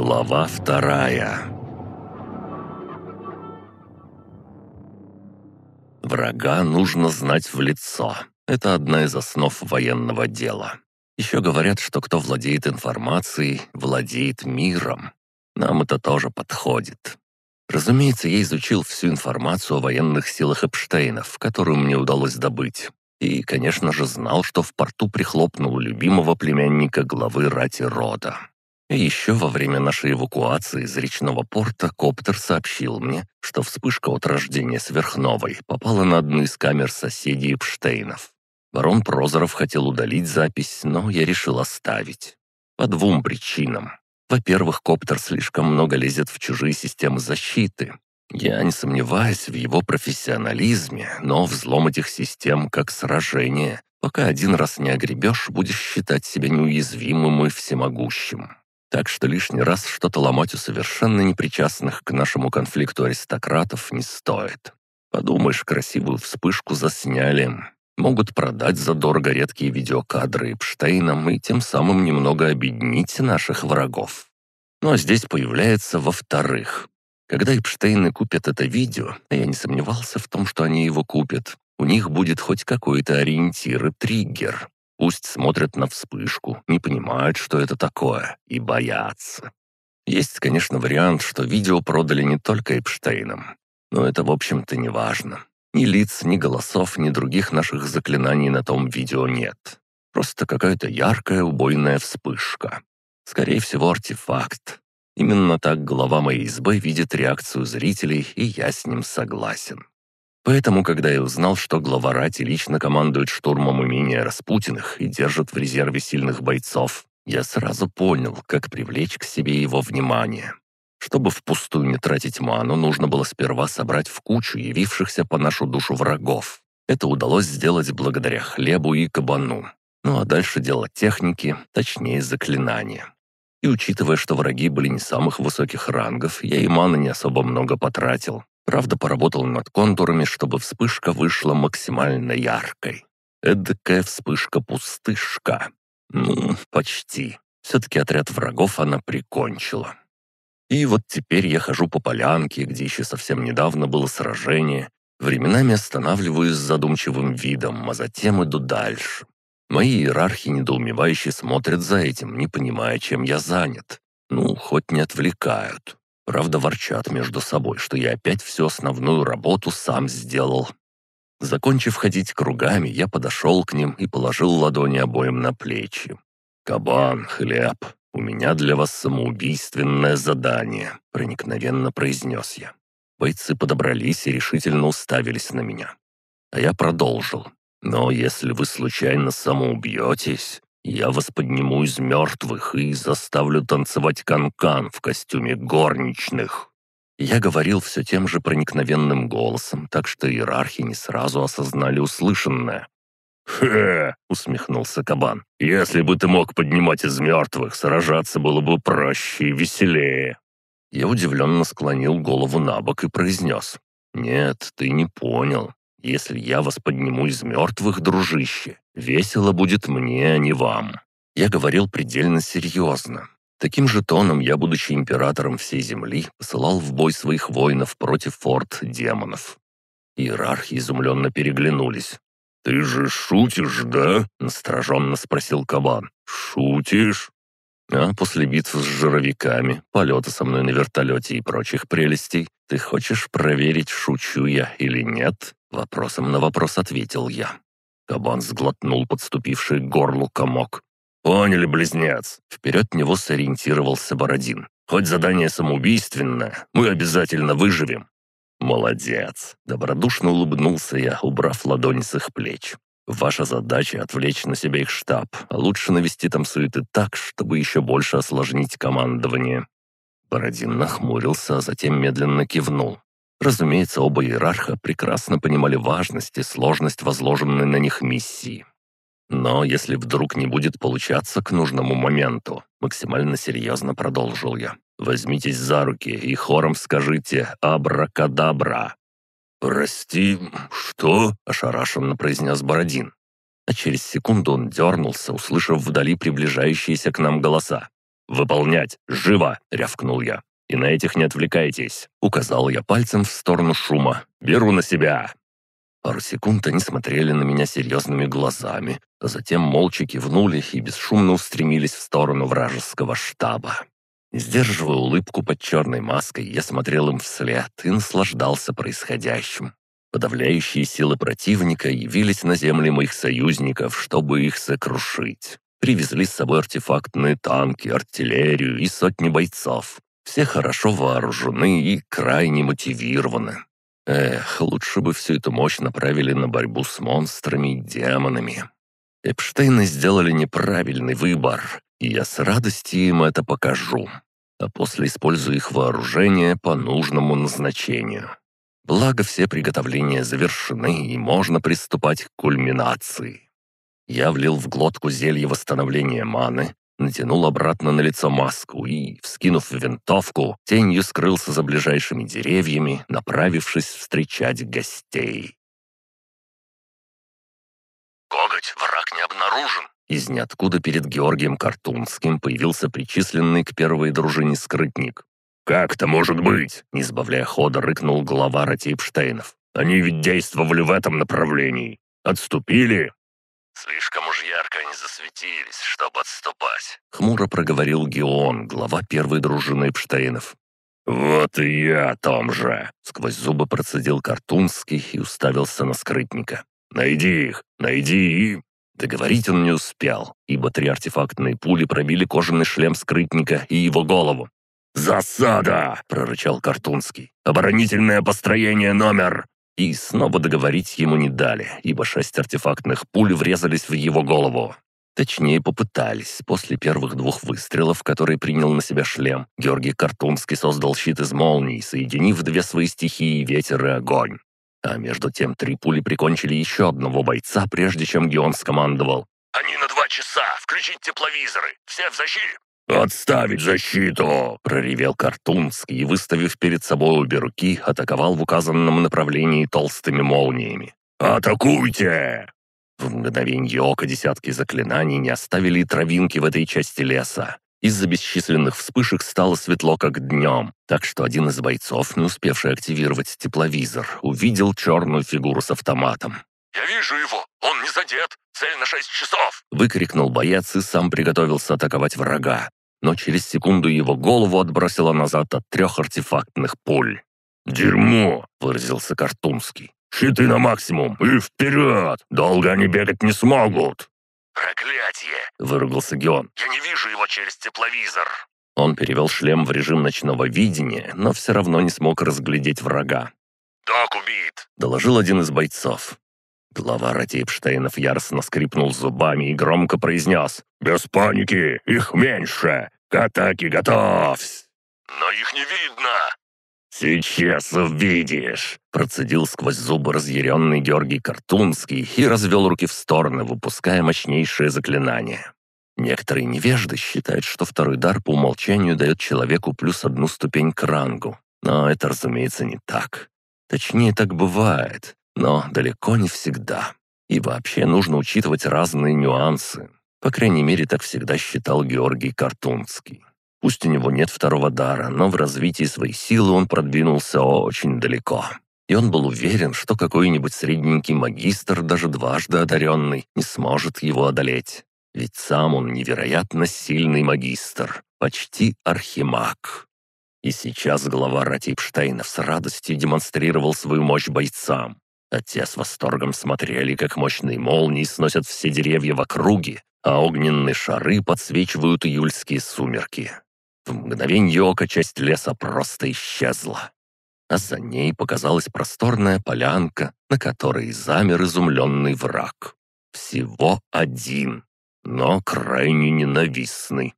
Глава вторая Врага нужно знать в лицо. Это одна из основ военного дела. Еще говорят, что кто владеет информацией, владеет миром. Нам это тоже подходит. Разумеется, я изучил всю информацию о военных силах Эпштейнов, которую мне удалось добыть. И, конечно же, знал, что в порту прихлопнул любимого племянника главы рати рода. Еще во время нашей эвакуации из речного порта коптер сообщил мне, что вспышка от рождения сверхновой попала на одну из камер соседей Эпштейнов. Барон Прозоров хотел удалить запись, но я решил оставить. По двум причинам. Во-первых, коптер слишком много лезет в чужие системы защиты. Я не сомневаюсь в его профессионализме, но взлом этих систем как сражение. Пока один раз не огребешь, будешь считать себя неуязвимым и всемогущим. Так что лишний раз что-то ломать у совершенно непричастных к нашему конфликту аристократов не стоит. Подумаешь, красивую вспышку засняли. Могут продать задорого редкие видеокадры Эпштейнам и тем самым немного объединить наших врагов. А здесь появляется во-вторых. Когда Эпштейны купят это видео, а я не сомневался в том, что они его купят, у них будет хоть какой-то ориентир и триггер. Пусть смотрят на вспышку, не понимают, что это такое, и боятся. Есть, конечно, вариант, что видео продали не только Эпштейнам, но это, в общем-то, не важно. Ни лиц, ни голосов, ни других наших заклинаний на том видео нет. Просто какая-то яркая убойная вспышка. Скорее всего, артефакт. Именно так глава моей избы видит реакцию зрителей, и я с ним согласен. Поэтому, когда я узнал, что глава Рати лично командует штурмом имения Распутиных и держит в резерве сильных бойцов, я сразу понял, как привлечь к себе его внимание. Чтобы впустую не тратить ману, нужно было сперва собрать в кучу явившихся по нашу душу врагов. Это удалось сделать благодаря хлебу и кабану. Ну а дальше дело техники, точнее заклинания. И учитывая, что враги были не самых высоких рангов, я и маны не особо много потратил. Правда, поработал над контурами, чтобы вспышка вышла максимально яркой. Эдакая вспышка-пустышка. Ну, почти. Все-таки отряд врагов она прикончила. И вот теперь я хожу по полянке, где еще совсем недавно было сражение. Временами останавливаюсь с задумчивым видом, а затем иду дальше. Мои иерархи недоумевающе смотрят за этим, не понимая, чем я занят. Ну, хоть не отвлекают. Правда, ворчат между собой, что я опять всю основную работу сам сделал. Закончив ходить кругами, я подошел к ним и положил ладони обоим на плечи. «Кабан, хлеб, у меня для вас самоубийственное задание», — проникновенно произнес я. Бойцы подобрались и решительно уставились на меня. А я продолжил. Но если вы случайно самоубьетесь, я вас подниму из мертвых и заставлю танцевать канкан -кан в костюме горничных». Я говорил все тем же проникновенным голосом, так что иерархи не сразу осознали услышанное. «Хе!» — усмехнулся кабан. «Если бы ты мог поднимать из мертвых, сражаться было бы проще и веселее». Я удивленно склонил голову на бок и произнес. «Нет, ты не понял. Если я вас подниму из мертвых, дружище, весело будет мне, а не вам». Я говорил предельно серьезно. Таким же тоном я, будучи императором всей Земли, посылал в бой своих воинов против форт демонов. Иерархи изумленно переглянулись. «Ты же шутишь, да?» — настороженно спросил кабан. «Шутишь?» А после битв с жировиками, полета со мной на вертолете и прочих прелестей, ты хочешь проверить, шучу я или нет? Вопросом на вопрос ответил я. Кабан сглотнул подступивший к горлу комок. «Поняли, близнец!» Вперед него сориентировался Бородин. «Хоть задание самоубийственное, мы обязательно выживем». «Молодец!» Добродушно улыбнулся я, убрав ладони с их плеч. Ваша задача — отвлечь на себя их штаб, а лучше навести там суеты так, чтобы еще больше осложнить командование». Бородин нахмурился, а затем медленно кивнул. Разумеется, оба иерарха прекрасно понимали важность и сложность возложенной на них миссии. Но если вдруг не будет получаться к нужному моменту, максимально серьезно продолжил я. Возьмитесь за руки и хором скажите «Абракадабра». «Прости, что?» – ошарашенно произнес Бородин. А через секунду он дернулся, услышав вдали приближающиеся к нам голоса. «Выполнять! Живо!» — рявкнул я. «И на этих не отвлекайтесь!» — указал я пальцем в сторону шума. «Беру на себя!» Пару секунд они смотрели на меня серьезными глазами, а затем молча кивнули и бесшумно устремились в сторону вражеского штаба. Сдерживая улыбку под черной маской, я смотрел им вслед и наслаждался происходящим. Подавляющие силы противника явились на земли моих союзников, чтобы их сокрушить. Привезли с собой артефактные танки, артиллерию и сотни бойцов. Все хорошо вооружены и крайне мотивированы. Эх, лучше бы всю эту мощь направили на борьбу с монстрами и демонами. Эпштейны сделали неправильный выбор, и я с радостью им это покажу. А после использую их вооружение по нужному назначению. Благо все приготовления завершены, и можно приступать к кульминации. Я влил в глотку зелье восстановления маны, натянул обратно на лицо маску и, вскинув винтовку, тенью скрылся за ближайшими деревьями, направившись встречать гостей. «Коготь, враг не обнаружен!» Из ниоткуда перед Георгием Картунским появился причисленный к первой дружине скрытник. «Как это может быть?» — не сбавляя хода, рыкнул глава Ратейпштейнов. «Они ведь действовали в этом направлении. Отступили, «Слишком уж ярко они засветились, чтобы отступать», — хмуро проговорил Геон, глава первой дружины Эпштейнов. «Вот и я о том же!» — сквозь зубы процедил Картунский и уставился на скрытника. «Найди их! Найди и...» Договорить он не успел, ибо три артефактные пули пробили кожаный шлем скрытника и его голову. «Засада!» — прорычал Картунский. «Оборонительное построение номер!» И снова договорить ему не дали, ибо шесть артефактных пуль врезались в его голову. Точнее, попытались. После первых двух выстрелов, которые принял на себя шлем, Георгий Картунский создал щит из молний, соединив две свои стихии — ветер и огонь. А между тем три пули прикончили еще одного бойца, прежде чем Геон скомандовал. «Они на два часа! Включить тепловизоры! Все в защиту!» «Отставить защиту!» — проревел Картунский и, выставив перед собой обе руки, атаковал в указанном направлении толстыми молниями. «Атакуйте!» В мгновенье ока десятки заклинаний не оставили травинки в этой части леса. Из-за бесчисленных вспышек стало светло, как днем, так что один из бойцов, не успевший активировать тепловизор, увидел черную фигуру с автоматом. «Я вижу его! Он не задет! Цель на шесть часов!» — выкрикнул боец и сам приготовился атаковать врага но через секунду его голову отбросило назад от трех артефактных пуль. «Дерьмо!» — выразился Картунский. «Щиты на максимум и вперед! Долго они бегать не смогут!» «Проклятие!» — выругался Геон. «Я не вижу его через тепловизор!» Он перевел шлем в режим ночного видения, но все равно не смог разглядеть врага. «Док убит!» — доложил один из бойцов. Глава Ратейпштейнов яростно скрипнул зубами и громко произнес «Без паники! Их меньше! К атаке готовься!» «Но их не видно!» «Сейчас увидишь!» — процедил сквозь зубы разъяренный Георгий Картунский и развел руки в стороны, выпуская мощнейшее заклинание. Некоторые невежды считают, что второй дар по умолчанию дает человеку плюс одну ступень к рангу. Но это, разумеется, не так. Точнее, так бывает но далеко не всегда. И вообще нужно учитывать разные нюансы. По крайней мере, так всегда считал Георгий Картунский. Пусть у него нет второго дара, но в развитии своей силы он продвинулся очень далеко. И он был уверен, что какой-нибудь средненький магистр, даже дважды одаренный, не сможет его одолеть. Ведь сам он невероятно сильный магистр, почти архимаг. И сейчас глава Ратипштейнов с радостью демонстрировал свою мощь бойцам. А те с восторгом смотрели, как мощные молнии сносят все деревья в округе, а огненные шары подсвечивают июльские сумерки. В мгновенье ока часть леса просто исчезла. А за ней показалась просторная полянка, на которой замер изумленный враг. Всего один, но крайне ненавистный.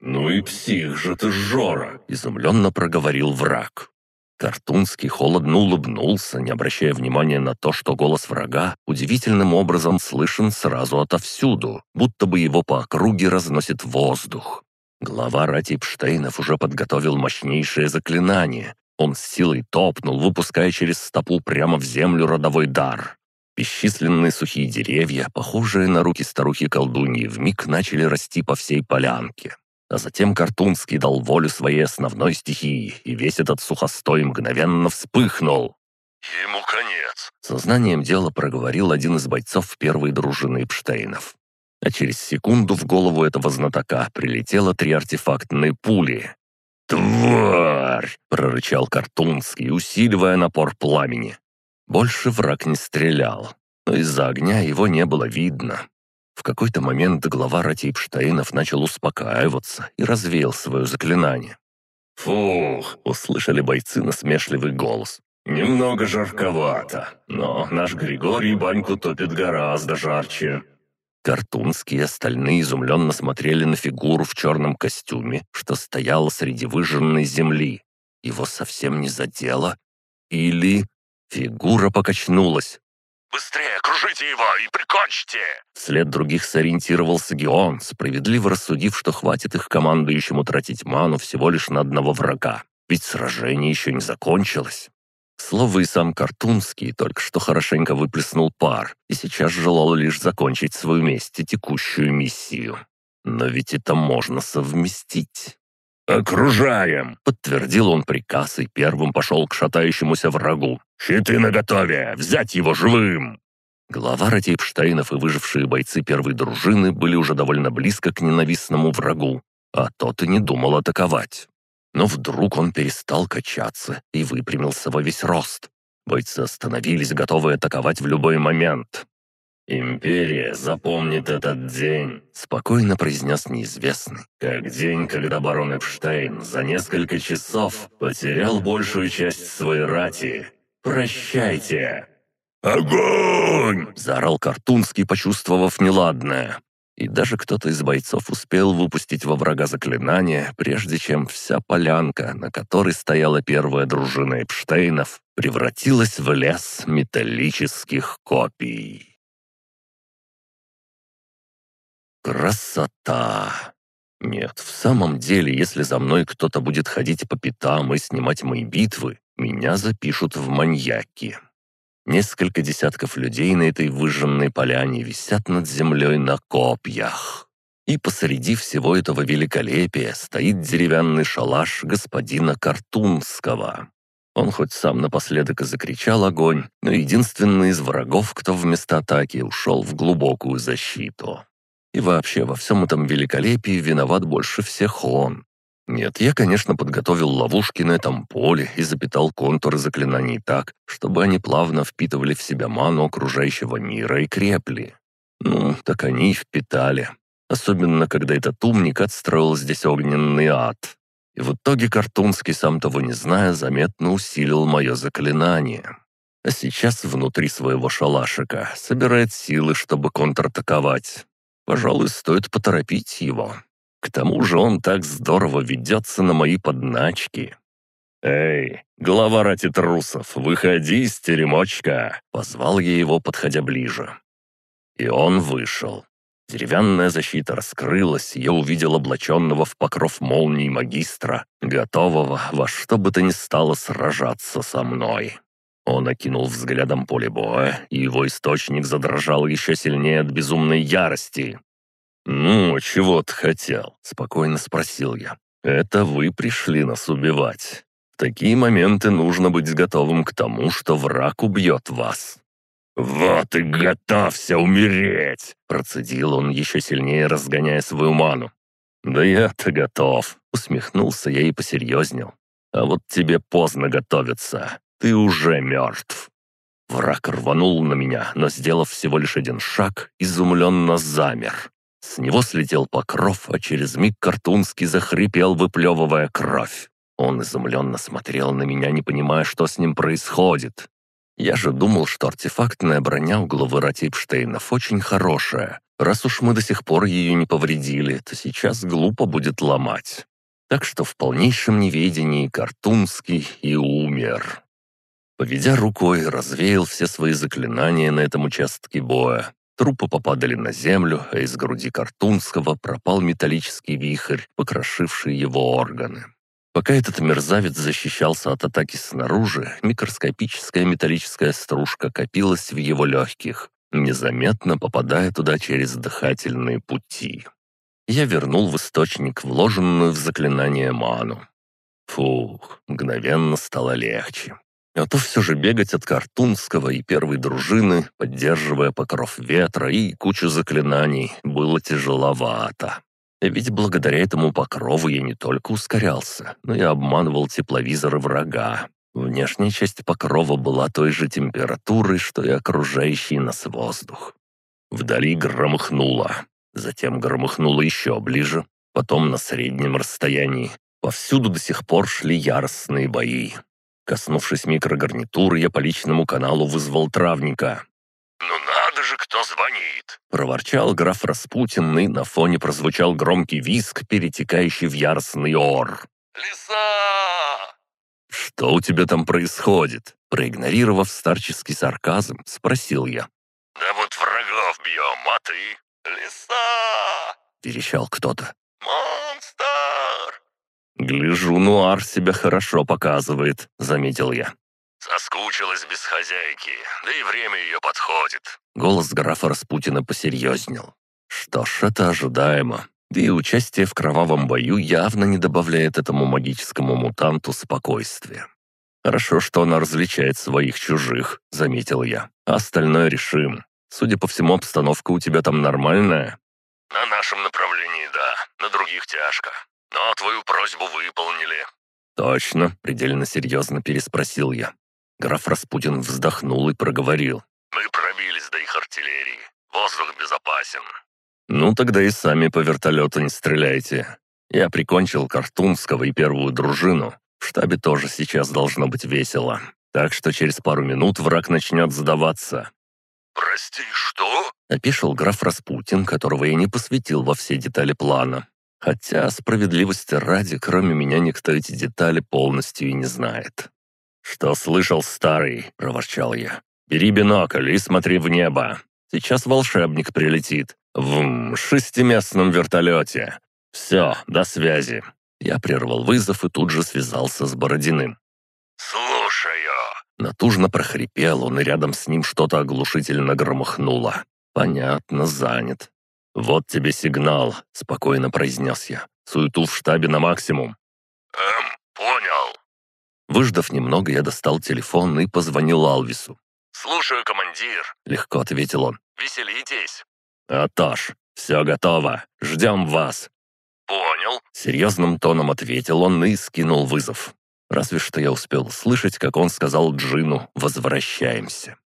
«Ну и псих же ты, Жора!» — изумленно проговорил враг. Картунский холодно улыбнулся, не обращая внимания на то, что голос врага удивительным образом слышен сразу отовсюду, будто бы его по округе разносит воздух. Глава Ратипштейнов уже подготовил мощнейшее заклинание. Он с силой топнул, выпуская через стопу прямо в землю родовой дар. Бесчисленные сухие деревья, похожие на руки старухи-колдуньи, вмиг начали расти по всей полянке. А затем Картунский дал волю своей основной стихии, и весь этот сухостой мгновенно вспыхнул. «Ему конец!» Сознанием дела проговорил один из бойцов первой дружины Эпштейнов. А через секунду в голову этого знатока прилетело три артефактные пули. «Тварь!» — прорычал Картунский, усиливая напор пламени. Больше враг не стрелял, но из-за огня его не было видно. В какой-то момент глава Ратипштейнов начал успокаиваться и развеял свое заклинание. «Фух!» — услышали бойцы насмешливый голос. «Немного жарковато, но наш Григорий баньку топит гораздо жарче». Картунские остальные изумленно смотрели на фигуру в черном костюме, что стояла среди выжженной земли. Его совсем не задело? Или... Фигура покачнулась, Быстрее, окружите его и прикончите!» Вслед других сориентировался Геон, справедливо рассудив, что хватит их командующему тратить ману всего лишь на одного врага. Ведь сражение еще не закончилось. Слово и сам Картунский только что хорошенько выплеснул пар и сейчас желал лишь закончить свою месть и текущую миссию. Но ведь это можно совместить. «Окружаем!» — подтвердил он приказ и первым пошел к шатающемуся врагу. «Щиты наготове! Взять его живым!» Глава Ратейпштейнов и выжившие бойцы первой дружины были уже довольно близко к ненавистному врагу, а тот и не думал атаковать. Но вдруг он перестал качаться и выпрямился во весь рост. Бойцы остановились, готовые атаковать в любой момент. «Империя запомнит этот день», — спокойно произнес неизвестный. «Как день, когда барон Эпштейн за несколько часов потерял большую часть своей рати. Прощайте!» «Огонь!» — заорал Картунский, почувствовав неладное. И даже кто-то из бойцов успел выпустить во врага заклинание, прежде чем вся полянка, на которой стояла первая дружина Эпштейнов, превратилась в лес металлических копий. Красота! Нет, в самом деле, если за мной кто-то будет ходить по пятам и снимать мои битвы, меня запишут в маньяки. Несколько десятков людей на этой выжженной поляне висят над землей на копьях. И посреди всего этого великолепия стоит деревянный шалаш господина Картунского. Он хоть сам напоследок и закричал огонь, но единственный из врагов, кто вместо атаки ушел в глубокую защиту. И вообще, во всем этом великолепии виноват больше всех он. Нет, я, конечно, подготовил ловушки на этом поле и запитал контуры заклинаний так, чтобы они плавно впитывали в себя ману окружающего мира и крепли. Ну, так они и впитали. Особенно, когда этот умник отстроил здесь огненный ад. И в итоге Картунский, сам того не зная, заметно усилил мое заклинание. А сейчас внутри своего шалашика собирает силы, чтобы контратаковать. Пожалуй, стоит поторопить его. К тому же он так здорово ведется на мои подначки. «Эй, глава рати трусов, выходи из теремочка!» Позвал я его, подходя ближе. И он вышел. Деревянная защита раскрылась, и я увидел облаченного в покров молний магистра, готового во что бы то ни стало сражаться со мной. Он окинул взглядом поле боя, и его источник задрожал еще сильнее от безумной ярости. «Ну, чего ты хотел?» — спокойно спросил я. «Это вы пришли нас убивать. В такие моменты нужно быть готовым к тому, что враг убьет вас». «Вот и готовься умереть!» — процедил он, еще сильнее разгоняя свою ману. «Да я-то готов», — усмехнулся я и посерьезнел. «А вот тебе поздно готовиться. Ты уже мертв». Враг рванул на меня, но, сделав всего лишь один шаг, изумленно замер. С него слетел покров, а через миг Картунский захрипел, выплевывая кровь. Он изумленно смотрел на меня, не понимая, что с ним происходит. Я же думал, что артефактная броня у главы Ратипштейнов очень хорошая. Раз уж мы до сих пор ее не повредили, то сейчас глупо будет ломать. Так что в полнейшем неведении Картунский и умер. Поведя рукой, развеял все свои заклинания на этом участке боя. Трупы попадали на землю, а из груди Картунского пропал металлический вихрь, покрошивший его органы. Пока этот мерзавец защищался от атаки снаружи, микроскопическая металлическая стружка копилась в его легких, незаметно попадая туда через дыхательные пути. Я вернул в источник вложенную в заклинание ману. Фух, мгновенно стало легче. А то все же бегать от Картунского и первой дружины, поддерживая покров ветра и кучу заклинаний, было тяжеловато. Ведь благодаря этому покрову я не только ускорялся, но и обманывал тепловизоры врага. Внешняя часть покрова была той же температуры, что и окружающий нас воздух. Вдали громыхнуло, затем громыхнуло еще ближе, потом на среднем расстоянии. Повсюду до сих пор шли яростные бои. Коснувшись микрогарнитуры, я по личному каналу вызвал травника. «Ну надо же, кто звонит!» — проворчал граф Распутин, и на фоне прозвучал громкий визг, перетекающий в яростный ор. «Лиса!» «Что у тебя там происходит?» Проигнорировав старческий сарказм, спросил я. «Да вот врагов бьем, а ты? Лиса!» — верещал кто-то. «Монстр!» «Гляжу, Нуар себя хорошо показывает», — заметил я. «Соскучилась без хозяйки, да и время ее подходит». Голос графа Распутина посерьезнел. «Что ж, это ожидаемо. Да и участие в кровавом бою явно не добавляет этому магическому мутанту спокойствия. «Хорошо, что она различает своих чужих», — заметил я. А «Остальное решим. Судя по всему, обстановка у тебя там нормальная?» «На нашем направлении, да. На других тяжко. Но твою просьбу выполнили». «Точно», — предельно серьезно переспросил я. Граф Распутин вздохнул и проговорил. «Мы пробились до их артиллерии. Воздух безопасен. «Ну, тогда и сами по вертолету не стреляйте. Я прикончил Картунского и первую дружину. В штабе тоже сейчас должно быть весело. Так что через пару минут враг начнет сдаваться». «Прости, что?» — опишил граф Распутин, которого я не посвятил во все детали плана. Хотя, справедливости ради, кроме меня никто эти детали полностью и не знает. «Что слышал старый?» — проворчал я. «Бери бинокль и смотри в небо. Сейчас волшебник прилетит в шестиместном вертолете. Все, до связи». Я прервал вызов и тут же связался с Бородиным. «Слушаю». Натужно прохрипел он, и рядом с ним что-то оглушительно громыхнуло. «Понятно, занят». «Вот тебе сигнал», — спокойно произнес я. «Суету в штабе на максимум». «Эм, понял». Выждав немного, я достал телефон и позвонил Алвису. «Слушаю, командир», — легко ответил он. «Веселитесь». «Аташ, все готово. Ждем вас». «Понял», — серьезным тоном ответил он и скинул вызов. Разве что я успел слышать, как он сказал Джину «возвращаемся».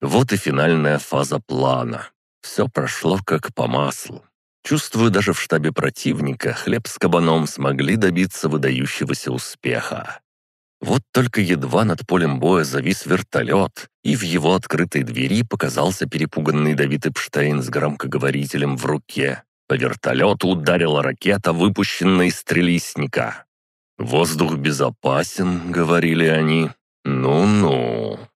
Вот и финальная фаза плана. Все прошло как по маслу. Чувствую, даже в штабе противника хлеб с кабаном смогли добиться выдающегося успеха. Вот только едва над полем боя завис вертолет, и в его открытой двери показался перепуганный Давид Эпштейн с громкоговорителем в руке. По вертолету ударила ракета, выпущенная из стрелисника. «Воздух безопасен», — говорили они. «Ну-ну».